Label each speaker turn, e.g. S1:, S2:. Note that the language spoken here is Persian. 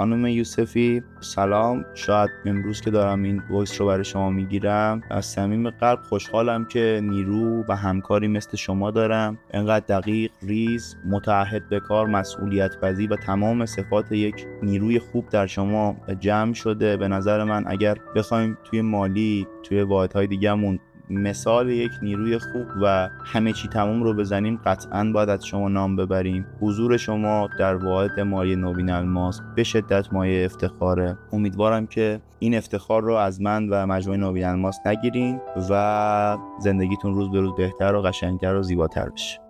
S1: خانم یوسفی سلام. شاید امروز که دارم این voice رو برای شما می‌گیرم از صمیم قلب خوشحالم که نیرو و همکاری مثل شما دارم. انقدر دقیق ریز متعهد به کار مسئولیت پذیر و تمام صفات یک نیروی خوب در شما جمع شده. به نظر من اگر بخوایم توی مالی توی واحدهای دیگهمون مثال یک نیروی خوب و همه چی تموم رو بزنیم قطعا باید از شما نام ببریم. حضور شما در واحد مالی نوین الماس به شدت مایه افتخاره امیدوارم که این افتخار رو از من و مجموعه نوین الماس نگیرین و زندگیتون روز به روز بهتر و قشنگتر و زیباتر بشه.